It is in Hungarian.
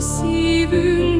szívünk.